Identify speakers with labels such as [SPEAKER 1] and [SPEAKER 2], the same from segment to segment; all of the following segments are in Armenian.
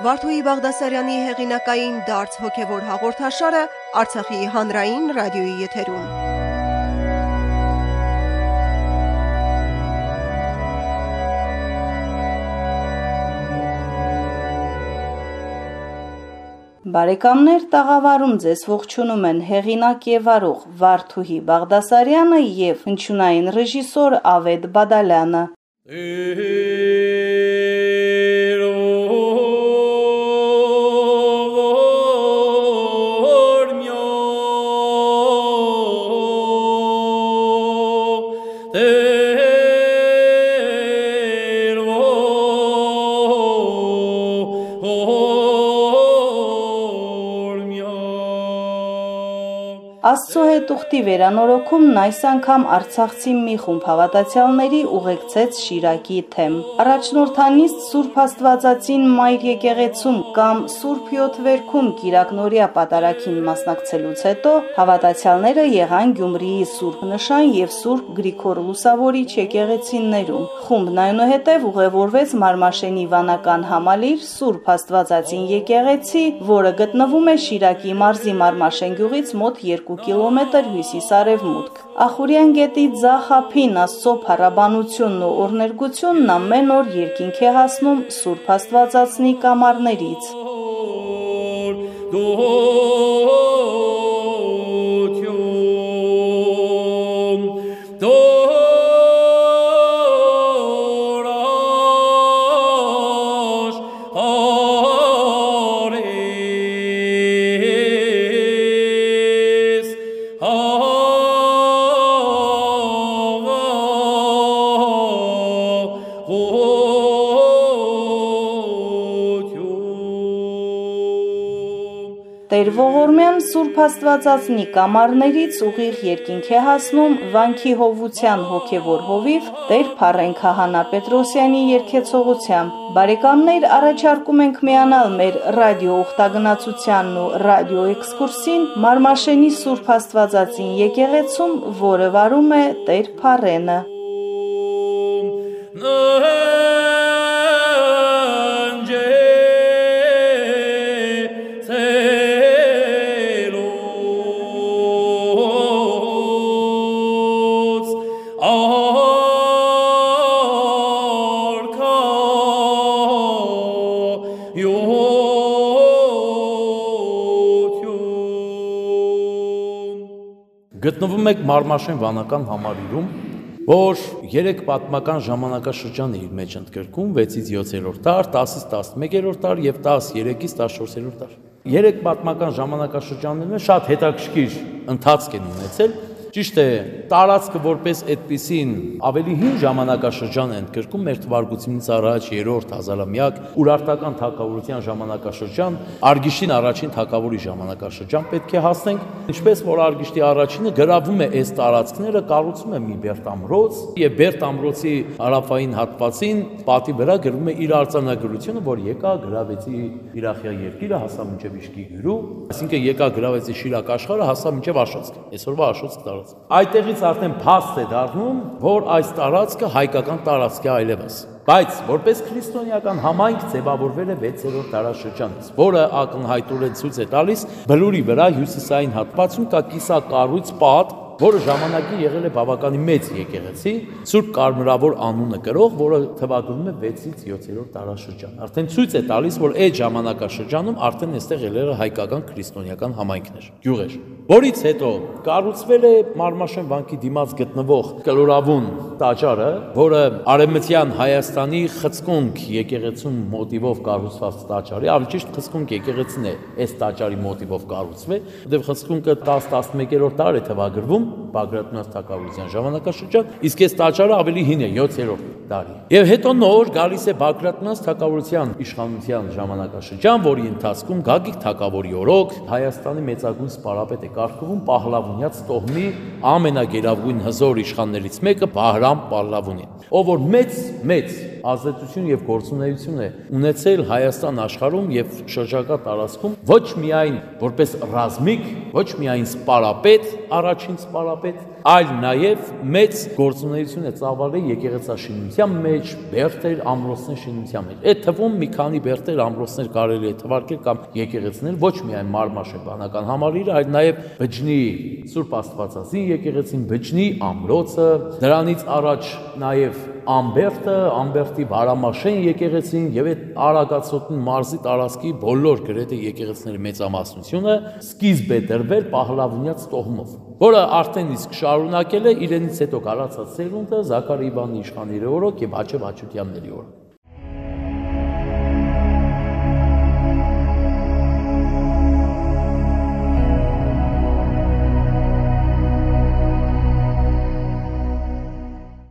[SPEAKER 1] Վարդուհի Բաղդասարյանի հեղինակային դարձ հոգևոր հաղորդաշարը Արցախի հանրային ռադիոյի եթերում։
[SPEAKER 2] Բարեկամներ տաղավարում ձեզ ողջունում են հեղինակ եւ արող Վարդուհի Բաղդասարյանը եւ հնչյունային ռեժիսոր Ավետ Բադալյանը։ Ուխտի վերանորոգումն այս անգամ Արցախցի մի խումբ հավատացյալների ուղեկցեց Շիրակի թեմ։ Առաջնորդանիստ Սուրբ Աստվածածին Մայր եկեղեցում կամ Սուրբ Յոթվերքում Կիրակնորիա պատարակին մասնակցելուց հետո հավատացյալները եղան Գյումրիի Սուրբ Նշան եւ Սուրբ Գրիգոր Լուսավորիչ եկեղեցիներում։ Խումբն այնուհետև ուղևորվեց Մարմաշենի վանական համալիր Սուրբ Աստվածածին եկեղեցի, որը գտնվում է Շիրակի մարզի Մարմաշեն գյուղից մոտ 2 կիլոմետր հյուսիս-արևմուտք։ Ախուրյան գետի ձախափին Աստծո փառաբանությունն ու օրներգությունն ամեն օր երկինք է հասնում Սուրբ Աստվածածնի կամարներից։ Տեր Ողորմյան Սուրբ Աստվածածնի կամարներից ուղիղ երկինք է հասնում Վանքի Հովության հոգևոր հովիվ Տեր Փարեն Քահանա Պետրոսյանի երկեցողությամբ։ Բարեկամներ, առաջարկում ենք միանալ մեր ռադիո ուխտագնացությանն ու ռադիո էքսկուրսին Մարմաշենի Սուրբ Աստվածածին եկեղեցում, որը վարում է Տեր Փարենը։
[SPEAKER 3] Գտնվում եք Մարմաշեն վանական համալիրում, որ 3 պատմական ժամանակաշրջան իր մեջ ընդգրկում 6-ից 7-րդ դար, 10-ից 11-րդ դար եւ 13-ից 14-րդ դար։ 3 պատմական ժամանակաշրջաններն շատ հետաքրքիր ընթացք են ունեցել Ճիշտ է, տարածքը որպես այդպեսին ավելի հին ժամանակաշրջան է ընդգրկում մեր թվարկությունից առաջ 3-րդ հազարամյակ ուրարտական թակավորության ժամանակաշրջան, Արգիշտին առաջին թակավորի ժամանակաշրջան պետք է հասնենք, ինչպես որ Արգիշտի առաջինը գրավում է այս տարածքները, կառուցում է մի Բերտամրոց եւ Բերտամրոցի հարավային հատվածին պատի վրա գրվում է իր արձանագրությունը, որ եկա գրավեցի Իրախիա երկիրը հասա մինչև Իշկի գյուրու, այսինքն եկա գրավեցի Շիրակ աշխարհը հասա մինչև Աշոտսկ։ Այսօրվա Աշոտսկ տարածք տարածք։ Այդտեղից արդեն փաստ է դառնում, որ այս տարածքը հայկական տարածք է այլևս։ Բայց որպես քրիստոնեական համայնք ձևավորվել է 6-րդ դարաշրջանից, որը ակնհայտորեն ցույց է տալիս բլուրի վրա հյուսիսային հատվածում կա կիսակառույց պատ, որը ժամանակի եղել է բավականին մեծ եկեղեցի, Սուրբ Կարմրավոր անունը կրող, որը թվագրվում է 6-ից 7-րդ դարաշրջան։ Արդեն ցույց է տալիս, որ այդ ժամանակաշրջանում արդեն այստեղ է հայկական քրիստոնեական համայնքներ, գյուղեր։ Որից հետո կառուցվել է Մարմաշեն վանքի դիմաց գտնվող կլորավուն տաճարը, որը արևմտյան Հայաստանի խցկունք եկեղեցուն մոտիվով կառուցված տաճար է, ավելի ճիշտ խցկունք եկեղեցին է այս տաճարի մոտիվով կառուցվել, որտեղ խցկունքը 10-11-րդ դար է թվագրվում Բագրատունաց թակավորության ժամանակաշրջան, իսկ այս տաճարը ավելի հին է 7-րդ դարի։ Եվ հետո նոր գալիս է Բագրատունաց թակավորության իշխանության ժամանակաշրջան, որի ընթացքում Գագիկ թակավորի օրոք Հայաստանի մեծագույն սպարապետ է կարգվում Պահլավունյաց տոհմի ամենագերագույն հզոր իշխաններից մեկը Բահրամ Պահլավունին, ով որ մեծ մեծ ազդեցություն եւ գործունեություն է ունեցել Հայաստան աշխարհում եւ շրջակա տարածքում ոչ միայն որպես ռազմիկ, ոչ միայն սպարապետ, առաջին սպարապետ այլ նաև մեծ գործունեություն է ծավալել եկեղեցաշինության մեջ, բերտեր, ամրոցներ շինության մեջ։ Այդ թվում մի քանի բերտեր, ամրոցներ կարելի է թվարկել կամ եկեղեցիներ, ոչ միայն Մարմաշե բանական համալիրը, այլ նաև Բջնի Սուրբ Աստվածածին եկեղեցին, Բջնի ամրոցը, դրանից առաջ նաև Ամբերտը, Ամբերտի Վարամաշեն եկեղեցին եւ այդ Արագածոտնի մարզի տարածքի բոլոր գրեթե եկեղեցիների մեծամասնությունը սկիզբ է դրվել Պահլավունյաց տոհմով, որը արդեն իսկ շարունակել է իրենից հետո գալացած սերունդը Զաքար Իվանի իշխանների օրոք եւ Հաչև Հաչուտյանների օրոք։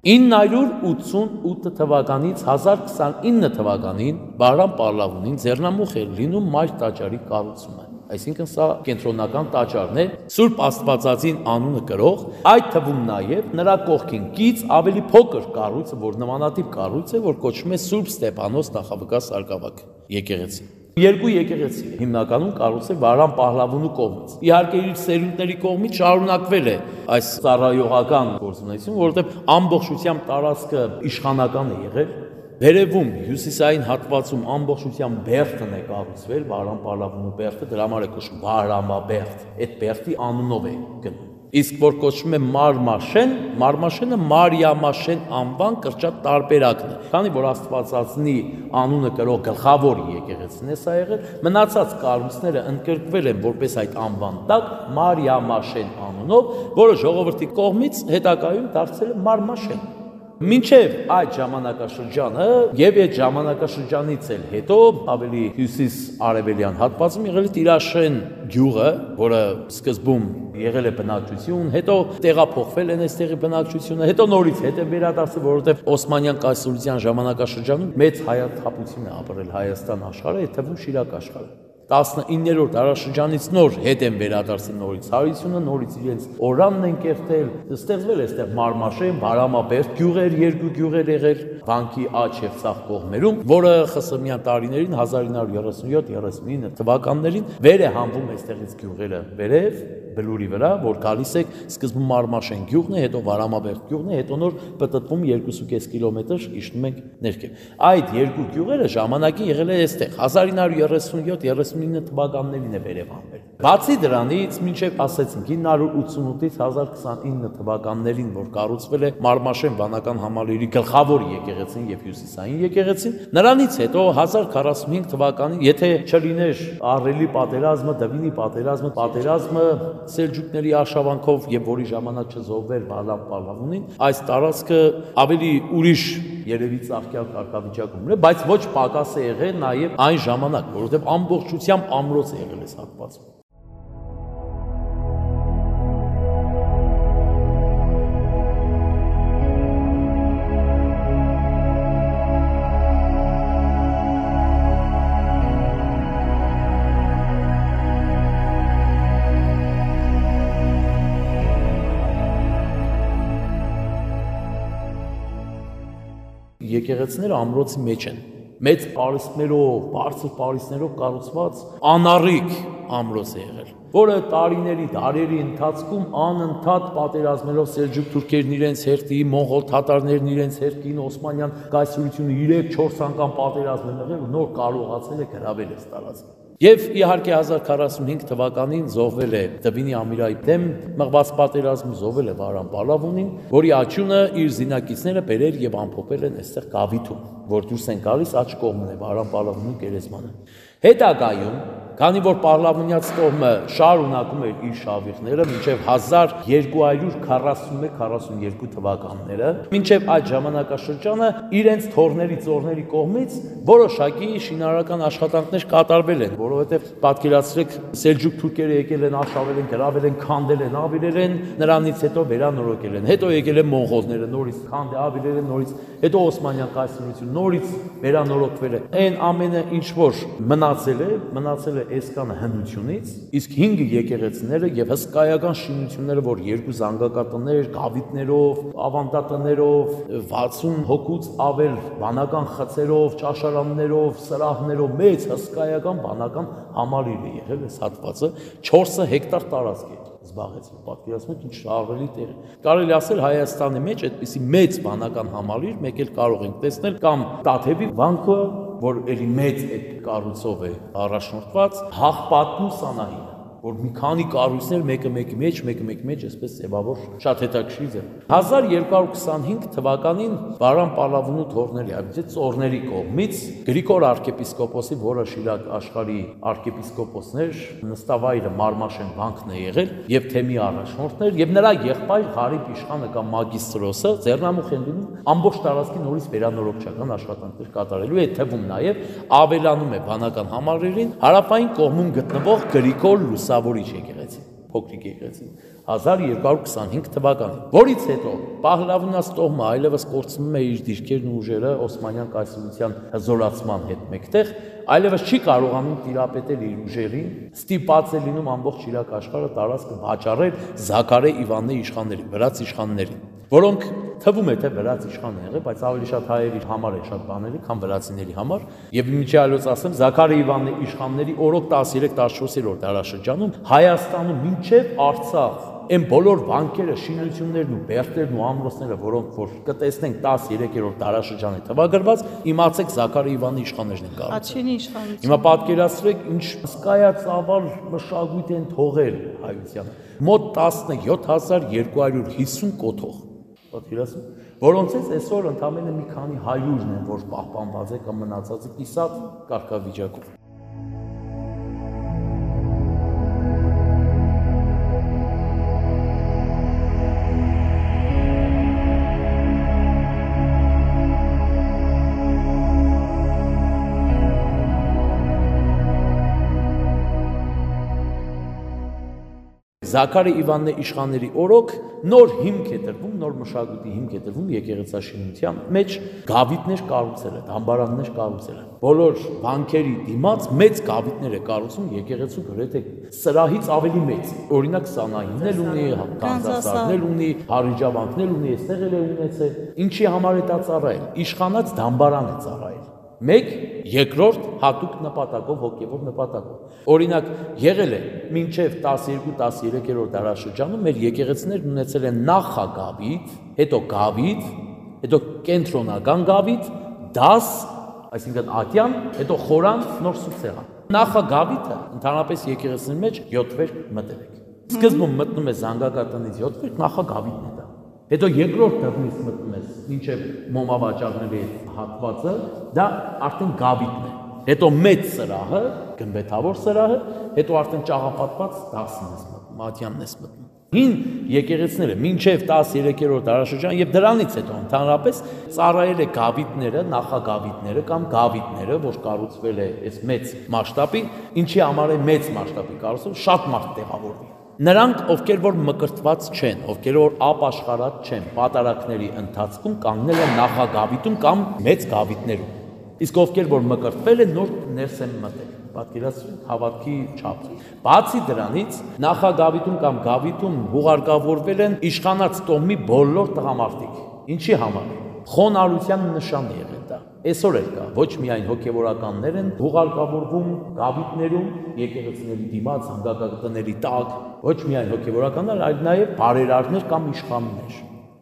[SPEAKER 3] «988 թվականից 1029 թվականին Բարամ Պարլավունին ձեռնամուխ էր լինում մայր տաճարի կառուցումը։ Այսինքն սա կենտրոնական տաճարն է Սուրբ Աստվածածին անունը կրող, այդ թվում նաև նրա կողքին կից ավելի փոքր կառույցը, որ նմանատիպ կառույց է, որ կոչվում է Սուրբ Ստեփանոս նախավկա Սարգսակ եկեղեցի։ Երկու եկեղեցի հիմնականում կառուցել Վարան Պահլավունու կողմից։ Իհարկե իր սերունդների կողմից շարունակվել է այս ծառայողական գործունեությունը, որովհետև ամբողջությամբ տարածքը իշխանական է եղել Վերևում հյուսիսային հատվածում ամբողջությամբ բերտն է կառուցվել, Վարան Պալավունու բերտը, դրա համար է կոչվում Վարամաբերտ։ Այդ բերտի անունով է գնում։ Իսկ որ կոչվում է Մարմաշեն, Մարմաշենը Մարիամաշեն անվան կրճատ տարբերակն է։ Քանի որ Աստվածածնի անունը կրող գլխավոր եկեղեցին է սա եղել, մնացած կառույցները ընդգրկվել են որպես այդ անվան տակ Մարիամաշեն անունով, որը ժողովրդի կողմից հետակայում դարձել է Մարմաշեն։ Մինչև այդ ժամանակաշրջանը եւ այդ ժամանակաշրջանից էլ հետո ավելի հյուսիս արևելյան հատվածում եղել է Տիրաշեն գյուղը, որը սկզբում եղել է բնակչություն, հետո տեղափոխվել են այստեղի բնակչությունը, հետո նորից հետ է վերադարձել, որովհետև Օսմանյան կայսրության ժամանակաշրջանում մեծ հայաթափություն է ապրել Հայաստան աշխարհը, այդ թվում Շիրակ աշխարհը։ 19-րդ դարաշրջանից նոր հետ են վերադարձել նորից հարությունը, նորից իրենց օրանն են կերտել, ստեղծվել է այստեղ Մարմաշեն, Բարամաբերդ գյուղեր, երկու գյուղեր եղել, վանքի աճ եւ ցախ կողմերում, որը ԽՍՀՄ-յան տարիներին 1937-39 թվականներին վեր է հանվում այստեղից գյուղերը, վերև բլուրի վրա, որ գալիս եք սկզբում Մարմաշեն գյուղն է, հետո Վարամաբերդ գյուղն է, հետո նոր պտտվում 2.5 կիլոմետր իջնում ենք ներքև։ Այդ երկու գյուղերը ժամանակին եղել է այստեղ 1937-39 թվականներին է վերևանվել։ Բացի դրանից, մինչև ասեցինք 988-ից 1029 թվականներին, որ կառուցվել է Մարմաշեն վանական համալիրի գլխավոր եկեղեցին եւ հյուսիսային եկեղեցին, նրանից հետո 1045 թվականին, եթե չլիներ Ահրելի պատերազմը, Դվինի պատերազմը, պատերազմը Սելջուկների արշավանքով եւ որի ժամանակ չզոհվեր Բալամ Պալավունին, այս տարածքը ավելի ուրիշ երևի ծաղկյալ կարգավիճակում է, բայց ոչ պակաս է եղել նաեւ այն ժամանակ, որովհետեւ ամբողջությամբ ամրոց է եղել այս հատվածում։ եկեղեցիները ամրոցի մեջ են մեծ պարիսպներով, բարձր պարիսպներով կառուցված անառիկ ամրոց է եղել, որը տարիների, դարերի ընթացքում անընդհատ պատերազմելով սելջուկ թուրքերն իրենց հերթի, մոնղոլ թաթարներն իրենց հերթին, Օսմանյան կայսրությունը 3-4 անգամ պատերազմ են եղել, նոր կարողացել է գրավել այս տարածքը։ Եվ իհարկե 1045 թվականին զոհվել է Դվինի Ամիրայի դեմ մղված պատերազմում զոհվել է Վարան Պալավունին, որի աճյունը իր զինակիցները բերել եւ ամփոփել են այստեղ Գավիթում, որ դուրս են գալիս աճ կողմն է Վարան Պալավունի գերեզմանը։ Հետագայում Քանի որ Պարլավունյաց կողմը շարունակում էր իր շավիղները մինչև 1241-42 թվականները, մինչև այդ ժամանակաշրջանը իրենց թորների ծորների կողմից որոշակի շինարարական աշխատանքներ կատարվել են, որովհետև պատկերացրեք սելջուկ թուրքերը եկել են, աշխավել են, գրավել են, քանդել են, ավիրել են, նրանից հետո վերանորոգել են։ Հետո եկել են մոնղոլները, նորից քանդե ավիրել են, նորից հետո Օսմանյան կայսրություն, նորից վերանորոգվել է։ Այն ամենը ինչ որ մնացել է, մնացել է այսքանը հնությունից, իսկ 5 եկեղեցիները եւ հսկայական շինությունները, որ երկու զանգակատներ, գավիթներով, ավանդատներով, 60 հոգուց ավել վանական խցերով, ճաշարաններով, սրահներով մեծ հսկայական վանական համալիր է եղել այս հատվածը 4 հեկտար տարածք է զբաղեցին։ Պատկերացնում եք ինչ ահռելի տեղ։ Կարելի ասել Հայաստանի մեջ այդպիսի մեծ վանական համալիր մեկ էլ կարող ենք տեսնել կամ Տաթևի վանքը, որ ելի մեծ այդ կառույցով է առաջնորդված, Հաղպատու Սանահին որ մի քանի կառույցներ մեկը մեկի մեջ, մեկը մեկի մեջ այսպես ձևավոր շատ հետաքրքիր ձև։ 1225 թվականին Բարան Պալավունու թորների, այլ ծորների կողմից Գրիգոր arczepiskoposi, որը Շիրակ աշխարհի arczepiskoposներ, նստավայրը Մարմաշեն վանքն է եղել եւ թեմի առաջնորդներ եւ նրա եղբայր Հարիպ իշխանը կամ մագիստրոսը Ձեռնամուխ են լինում ամբողջ տարածքի նորից վերանորոգչական աշխատանքներ կատարելու այդ թվում նաեւ ավելանում է բանական համարերին հարավային կողմում գտնվող Գրիգոր Լուս Սավորիչ եկեղեցին, փոքրիկ եկեղեցին 1225 թվականին, որից հետո Պահլավնաս տոհմը այլևս կորցնում է իր դիրքերն ու ուժերը Օսմանյան կայսրության հզորացման հետ մեկտեղ, այլևս չի կարողանում տիրապետել իր ուժերին, ստիպած է լինում ամբողջ Իրաք աշխարհը տարածքը վաճառել Զաքարե Իվաննի իշխաններին, վրաց իշխաններին, որոնք թվում է թե վրաց իշխան է եղել, բայց ավելի շատ հայերի համար է շատ բաների, քան վրացիների համար։ Եվ ինչի այլոց ասեմ, Զաքարի Իվանի իշխանների օրոք 13-14-րդ դարաշրջանում Հայաստանում մինչև Արցախ այն բոլոր բանկերը, շինություններն ու բերտերն ու ամրոցները, որոնք որ կտեսնենք 13-րդ դարաշրջանի թվագրված, իմացեք Զաքարի Իվանի իշխաններն են կառուցել։
[SPEAKER 2] Աչինի իշխանություն։
[SPEAKER 3] Հիմա պատկերացրեք ինչ սկայացավար մշակույթ են թողել հայության։ Մոտ 17250 կոթող պատկերացնում, որոնցից այսօր ընդամենը մի քանի 100-ն են, որ պահպանված է կամ մնացած է կիսատ կարգավիճակով։ Զաքարի Իվաննե իշխանների օրոք նոր հիմք է տրվում, նոր մշակույթի հիմք է տրվում եկեղեցաշինության մեջ գավիթներ կառուցել է, դամբարաններ կառուցել է։ Բոլոր բանկերի դիմաց մեծ գավիթներ է կառուցում եկեղեցու գրեթե սրահից ավելի մեծ։ Օրինակ Սանահինն էլ ունի, Կանզասարն էլ ունի, Հարիջավանքն էլ ունի, այստեղ էլ է ունեցել։ Ինչի համար է դա ծառայել։ Իշխանած դամբարան է ծառայել մեկ երկրորդ հատուկ նպատակով հոգևոր նպատակով օրինակ եղել է մինչև 12-13-րդ դարաշրջանում մեր եկեղեցիներն ունեցել են նախագավիթ հետո գավիթ հետո կենտրոնական գավիթ դաս այսինքն ատյան հետո խորան նոր սուցեղան նախագավիթը ընդհանրապես եկեղեցիների մեջ 7 վեր մտերեք սկզբում մտնում է զանգակատնից 7 վեր նախագավիթն է Հետո երկրորդ դռնից մտնում ես, ինչև մոմավաճառների հատվածը, դա արդեն գավիթն է։ Հետո մեծ սրահը, գմբեթավոր սրահը, հետո արդեն ճաղապատված դասն ես մտնում, ատյանն ես մտնում։ Հին եկեղեցիները մինչև 13-րդ դարաշրջան եւ դրանից հետո ընդհանրապես ծառայել է գավիթները, նախագավիթները կամ գավիթները, որ կառուցվել է այս մեծ մասշտաբի, ինչի համար է մեծ մասշտաբի կառուցում, շատ մարդ տեղավորվի։ Նրանք, ովքեր որ մկրտված չեն, ովքեր որ ապաշխարած չեն, պատարակների ընթացքում կանգնել են նախագավիթում կամ մեծ գավիթներում։ Իսկ ովքեր որ մկրտվել են, նոր ներս են մտել պատկերացրեք հավատքի չափը։ Բացի դրանից, նախագավիթում կամ գավիթում հուղարկավորվել են իշխանած տոհմի բոլոր տղամարդիկ։ Ինչի համար։ Խոնարհության նշան է եղել Այսօր էլ կա, ոչ միայն հոգևորականներ են հուղարկավորվում գավիթներում, եկեղեցիների դիմաց, հանգակատների տակ, ոչ միայն հոգևորականներ, այլ նաև բարերարներ կամ իշխաններ։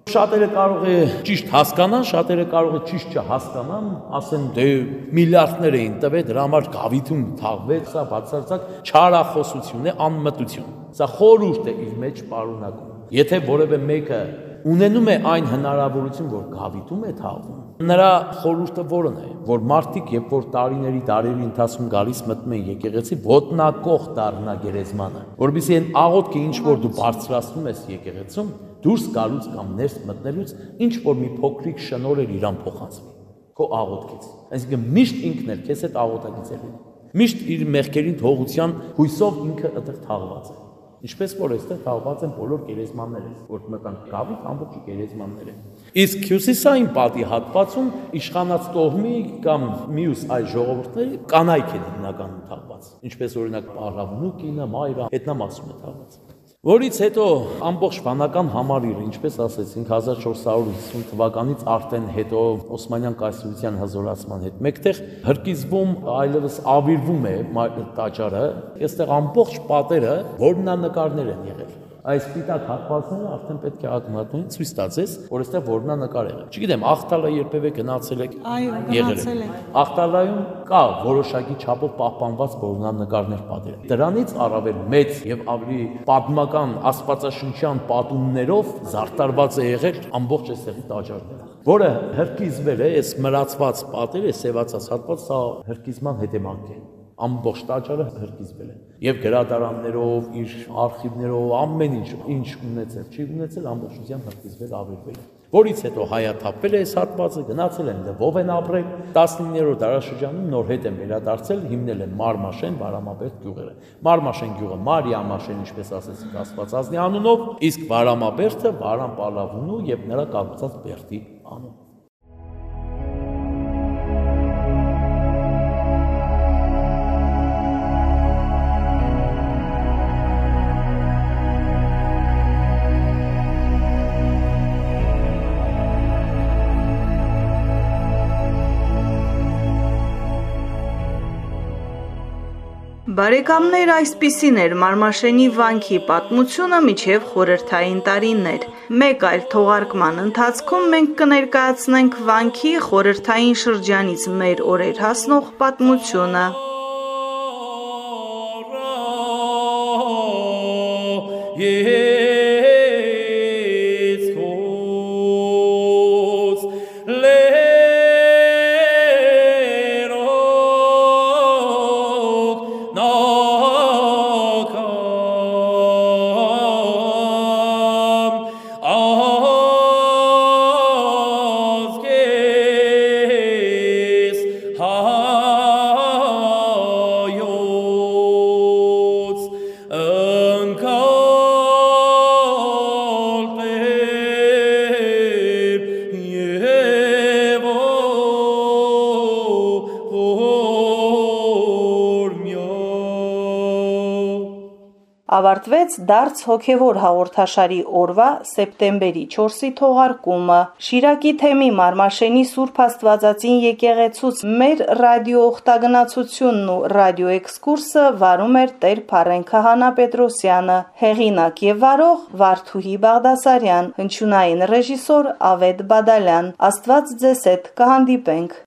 [SPEAKER 3] Շատերը կարող է ճիշտ հասկանան, շատերը կարող է ճիշտ չհասկանան, ասեն դե միլիարդներ էին տվել, դրա համար գավիթում թաղվեց, սա բացարձակ չարախոսություն է, անմտություն։ Սա խորուրդ է իր մեջ պարունակում։ Եթե որևէ մեկը ունենում է այն հնարավորություն, որ գավիթում է թաղվում, նրա խորհուրդը որն է, որ մարդիկ, երբ որ տարիների դարերի ընթացքում գալիս մտնում են եկեղեցի, ոտնակող դառնա գերեզմանը, որովհետեւ այն աղոթքը ինչ որ դու բարձրացնում ես եկեղեցում, դուրս գալուց կամ ներս մտնելուց ինչ որ մի փոքրիկ շնոր էր իրան փոխանցվի քո աղոթքից այսինքն միշտ ինքն էլ քեզ հետ աղոթակից է լինում միշտ իր մեղքերին թողության հույսով ինքը այդտեղ թաղված է Ինչպես որ այստեղ թաղված են բոլոր գերեզմանները, որ մտան գավիթ ամբողջ գերեզմանները։ Իսկ հյուսիսային պատի հատվածում իշխանած տոհմի կամ մյուս այլ ժողովուրդների կանայք են հիմնականում թաղված։ Ինչպես օրինակ Պարավնու կինը, Մայրա, հետնամասում է թաղված որից հետո ամբողջ վանական համարիրը, ինչպես ասեցինք 1450 թվականից արդեն հետո Օսմանյան կայսրության հզորացման հետ մեկտեղ հրկիզվում այլևս ավիրվում է տաճարը, այստեղ ամբողջ պատերը որմնանկարներ են եղել Այս սպիտակ հատվածները արդեն պետք է ակնհայտորեն ցույց տածես, որ այստեղ որմնանկար եղել։ Չգիտեմ, Ախտալա երբևէ գնացել եք։
[SPEAKER 4] Այո, գնացել եք։
[SPEAKER 3] Ախտալայում կա որոշակի չափով պահպանված որմնանկարներ պատերը։ Դրանից առավել մեծ եւ ավելի պատմական աստվածաշնչյան պատումներով զարդարված է եղել ամբողջ այստեղի տաճարները որը հրկիզվել է, այս մրացված պատերը, սևացած հատված, սա հրկիզման հետևանք է ամբողջ տաճարը հրկիզվել է եւ գրադարաններով, իր արխիվներով, ամեն ինչ, ինչ ունեցել, չի ունեցել, ամբողջությամբ հրկիզվել ավերվել է որից հետո հայաթափվել է այս հատվածը, գնացել են Լվով են ապրել, 19-րդ դարաշրջանում նոր հետ են վերադարձել, հիմնել են Մարմաշեն, Վարամաբերդ գյուղերը։ Մարմաշեն գյուղը Մարիամաշեն, ինչպես ասեցիք, Աստվածածնի անունով, իսկ Վարամաբերդը Վարամ Պալավունու եւ նրա կառուցած Բերդի անունով։
[SPEAKER 2] Բարեկամներ այսպիսին էր. Մարմաշենի վանքի պատմությունը միջև խորհրդային տարիներ։ Մեկ այլ թողարկման ընթացքում մենք կներկայացնենք վանքի խորհրդային շրջանից մեր օրեր հասնող պատմությունը։
[SPEAKER 3] Yeah
[SPEAKER 2] ավարտվեց դարձ հոգևոր հաղորդաշարի օրվա սեպտեմբերի 4-ի թողարկումը։ Շիրակի թեմի Մարմաշենի Սուրբ Աստվածածին եկեղեցուց մեր ռադիո օգտագնացությունն ու ռադիո էքսկուրսը վարում էր Տեր Փարեն Քահանա Պետրոսյանը, հեղինակ եւ վարող Վարդուհի Բաղդասարյան, հնչյունային ռեժիսոր Ավետ Բադալյան։ Աստված ձեզ հետ կհանդիպենք